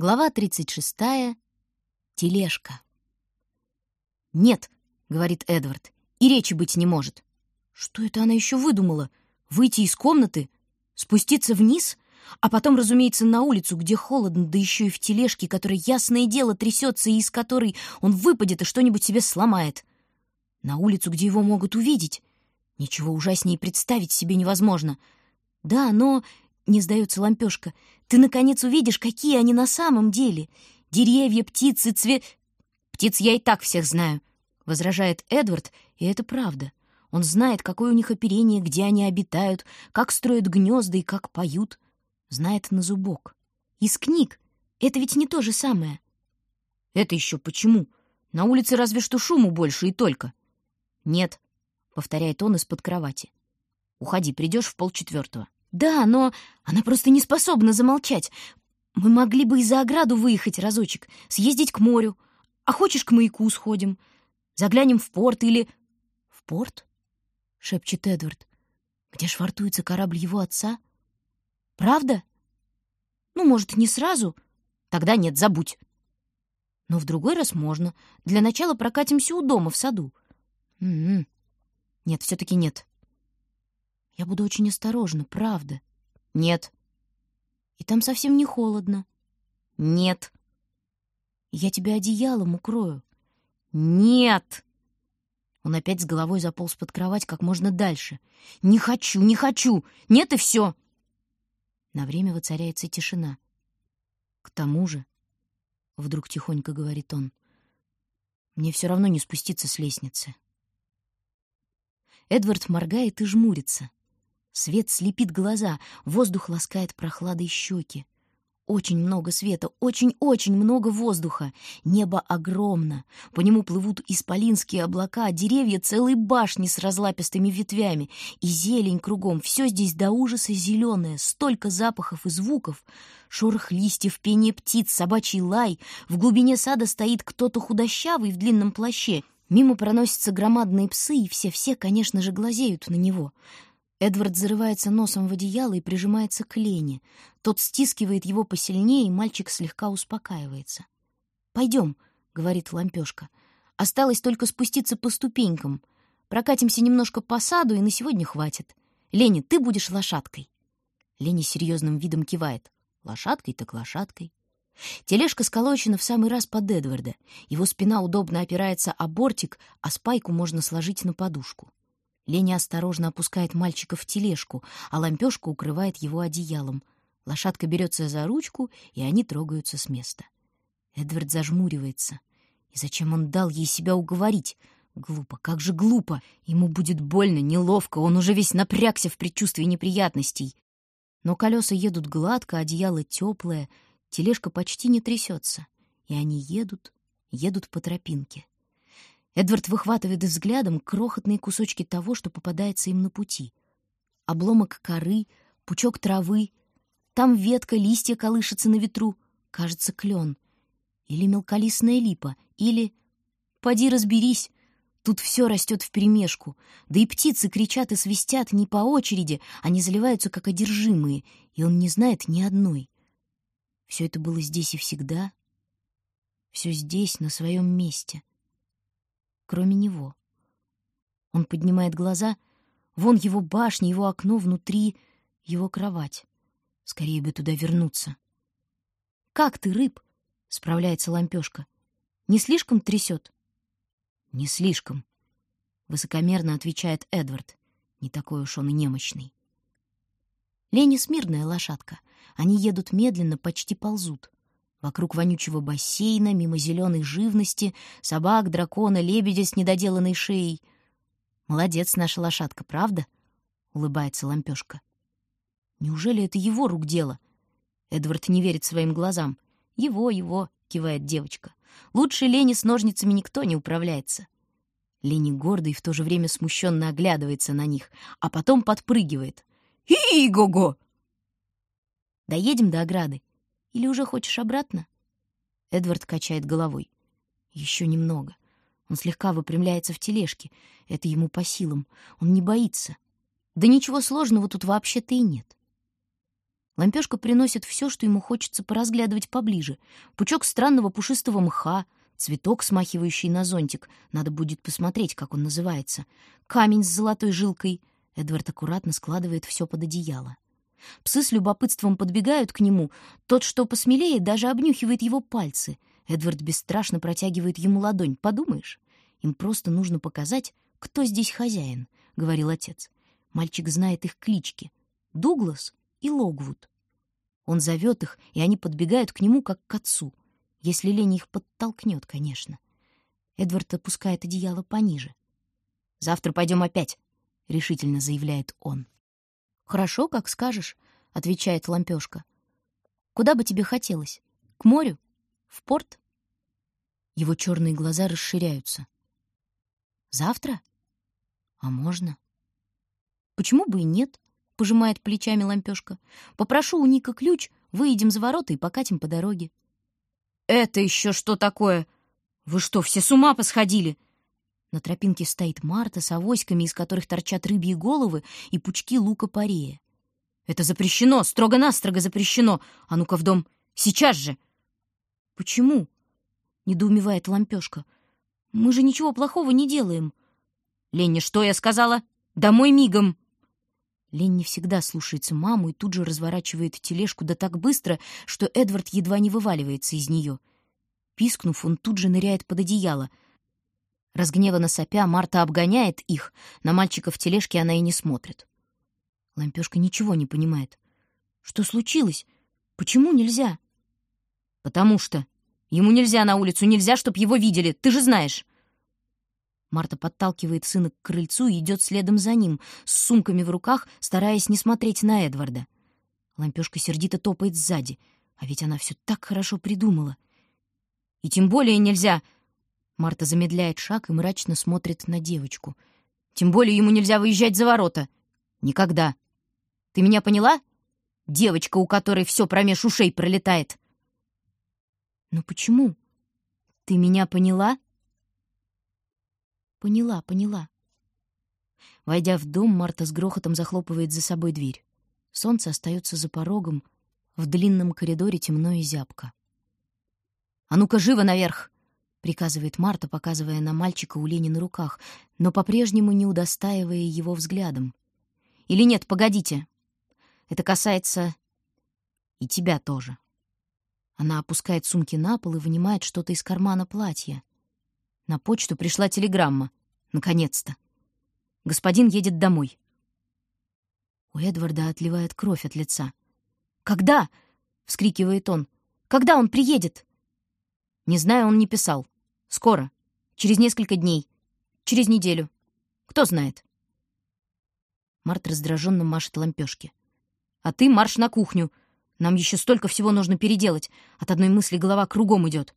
Глава 36. Тележка. «Нет», — говорит Эдвард, — «и речи быть не может». Что это она еще выдумала? Выйти из комнаты? Спуститься вниз? А потом, разумеется, на улицу, где холодно, да еще и в тележке, которая, ясное дело, трясется, и из которой он выпадет и что-нибудь себе сломает. На улицу, где его могут увидеть. Ничего ужаснее представить себе невозможно. Да, но не сдается лампешка. Ты, наконец, увидишь, какие они на самом деле. Деревья, птицы, цвет... Птиц я и так всех знаю, — возражает Эдвард, и это правда. Он знает, какое у них оперение, где они обитают, как строят гнезда и как поют. Знает на зубок. Из книг. Это ведь не то же самое. Это еще почему? На улице разве что шуму больше и только. Нет, — повторяет он из-под кровати. Уходи, придешь в полчетвертого. «Да, но она просто не способна замолчать. Мы могли бы и за ограду выехать разочек, съездить к морю. А хочешь, к маяку сходим? Заглянем в порт или...» «В порт?» — шепчет Эдвард. «Где швартуется корабль его отца? Правда? Ну, может, не сразу? Тогда нет, забудь. Но в другой раз можно. Для начала прокатимся у дома в саду. М м-м. -м. Нет, все-таки нет. Я буду очень осторожна, правда. Нет. И там совсем не холодно. Нет. Я тебя одеялом укрою. Нет. Он опять с головой заполз под кровать как можно дальше. Не хочу, не хочу. Нет и все. На время воцаряется тишина. К тому же, вдруг тихонько говорит он, мне все равно не спуститься с лестницы. Эдвард моргает и жмурится. Свет слепит глаза, воздух ласкает прохладой щеки. Очень много света, очень-очень много воздуха. Небо огромно. По нему плывут исполинские облака, деревья целой башни с разлапистыми ветвями. И зелень кругом. Все здесь до ужаса зеленое. Столько запахов и звуков. Шорох листьев, пение птиц, собачий лай. В глубине сада стоит кто-то худощавый в длинном плаще. Мимо проносятся громадные псы, и все-все, конечно же, глазеют на него. Эдвард зарывается носом в одеяло и прижимается к Лене. Тот стискивает его посильнее, и мальчик слегка успокаивается. «Пойдем», — говорит лампешка. «Осталось только спуститься по ступенькам. Прокатимся немножко по саду, и на сегодня хватит. Леня, ты будешь лошадкой». Леня серьезным видом кивает. «Лошадкой так лошадкой». Тележка сколочена в самый раз под Эдварда. Его спина удобно опирается о бортик, а спайку можно сложить на подушку. Леня осторожно опускает мальчика в тележку, а лампешка укрывает его одеялом. Лошадка берется за ручку, и они трогаются с места. Эдвард зажмуривается. И зачем он дал ей себя уговорить? Глупо, как же глупо! Ему будет больно, неловко, он уже весь напрягся в предчувствии неприятностей. Но колеса едут гладко, одеяло теплое, тележка почти не трясется. И они едут, едут по тропинке. Эдвард выхватывает взглядом крохотные кусочки того, что попадается им на пути. Обломок коры, пучок травы. Там ветка, листья колышется на ветру. Кажется, клен. Или мелколистная липа. Или... Поди разберись. Тут все растет вперемешку. Да и птицы кричат и свистят не по очереди, они заливаются как одержимые, и он не знает ни одной. Все это было здесь и всегда. Все здесь, на своем месте кроме него. Он поднимает глаза. Вон его башня, его окно внутри, его кровать. Скорее бы туда вернуться. «Как ты, рыб?» — справляется лампешка. «Не слишком трясет?» «Не слишком», — высокомерно отвечает Эдвард. Не такой уж он и немощный. Лени смирная лошадка. Они едут медленно, почти ползут. Вокруг вонючего бассейна, мимо зеленой живности, собак, дракона, лебедя с недоделанной шеей. «Молодец наша лошадка, правда?» — улыбается лампешка. «Неужели это его рук дело?» Эдвард не верит своим глазам. «Его, его!» — кивает девочка. «Лучше Лени с ножницами никто не управляется». Лени гордо и в то же время смущенно оглядывается на них, а потом подпрыгивает. «И-го-го!» Доедем до ограды. Или уже хочешь обратно?» Эдвард качает головой. Еще немного. Он слегка выпрямляется в тележке. Это ему по силам. Он не боится. Да ничего сложного тут вообще-то и нет. Лампешка приносит все, что ему хочется поразглядывать поближе. Пучок странного пушистого мха, цветок, смахивающий на зонтик. Надо будет посмотреть, как он называется. Камень с золотой жилкой. Эдвард аккуратно складывает все под одеяло. Псы с любопытством подбегают к нему. Тот, что посмелее, даже обнюхивает его пальцы. Эдвард бесстрашно протягивает ему ладонь. Подумаешь, им просто нужно показать, кто здесь хозяин, — говорил отец. Мальчик знает их клички — Дуглас и Логвуд. Он зовет их, и они подбегают к нему, как к отцу. Если лень их подтолкнет, конечно. Эдвард опускает одеяло пониже. «Завтра пойдем опять», — решительно заявляет он. «Хорошо, как скажешь», — отвечает лампёшка. «Куда бы тебе хотелось? К морю? В порт?» Его черные глаза расширяются. «Завтра? А можно?» «Почему бы и нет?» — пожимает плечами лампёшка. «Попрошу у Ника ключ, выедем за ворота и покатим по дороге». «Это еще что такое? Вы что, все с ума посходили?» На тропинке стоит Марта с авоськами, из которых торчат рыбьи головы и пучки лука-порея. «Это запрещено, строго-настрого запрещено! А ну-ка в дом! Сейчас же!» «Почему?» — недоумевает лампёшка. «Мы же ничего плохого не делаем». «Ленни, что я сказала? Домой мигом!» Ленни всегда слушается маму и тут же разворачивает тележку да так быстро, что Эдвард едва не вываливается из нее. Пискнув, он тут же ныряет под одеяло — Разгневанно сопя, Марта обгоняет их. На мальчика в тележке она и не смотрит. Лампёшка ничего не понимает. Что случилось? Почему нельзя? Потому что. Ему нельзя на улицу, нельзя, чтоб его видели. Ты же знаешь. Марта подталкивает сына к крыльцу и идет следом за ним, с сумками в руках, стараясь не смотреть на Эдварда. Лампёшка сердито топает сзади, а ведь она все так хорошо придумала. И тем более нельзя Марта замедляет шаг и мрачно смотрит на девочку. «Тем более ему нельзя выезжать за ворота. Никогда. Ты меня поняла? Девочка, у которой все промеж ушей пролетает». «Но почему? Ты меня поняла?» «Поняла, поняла». Войдя в дом, Марта с грохотом захлопывает за собой дверь. Солнце остается за порогом, в длинном коридоре темно и зябко. «А ну-ка, живо наверх!» — приказывает Марта, показывая на мальчика у Лени на руках, но по-прежнему не удостаивая его взглядом. «Или нет, погодите. Это касается и тебя тоже». Она опускает сумки на пол и вынимает что-то из кармана платья. На почту пришла телеграмма. Наконец-то. Господин едет домой. У Эдварда отливает кровь от лица. «Когда?» — вскрикивает он. «Когда он приедет?» Не знаю, он не писал. Скоро. Через несколько дней. Через неделю. Кто знает. Март раздраженно машет лампёшки. А ты марш на кухню. Нам еще столько всего нужно переделать. От одной мысли голова кругом идет.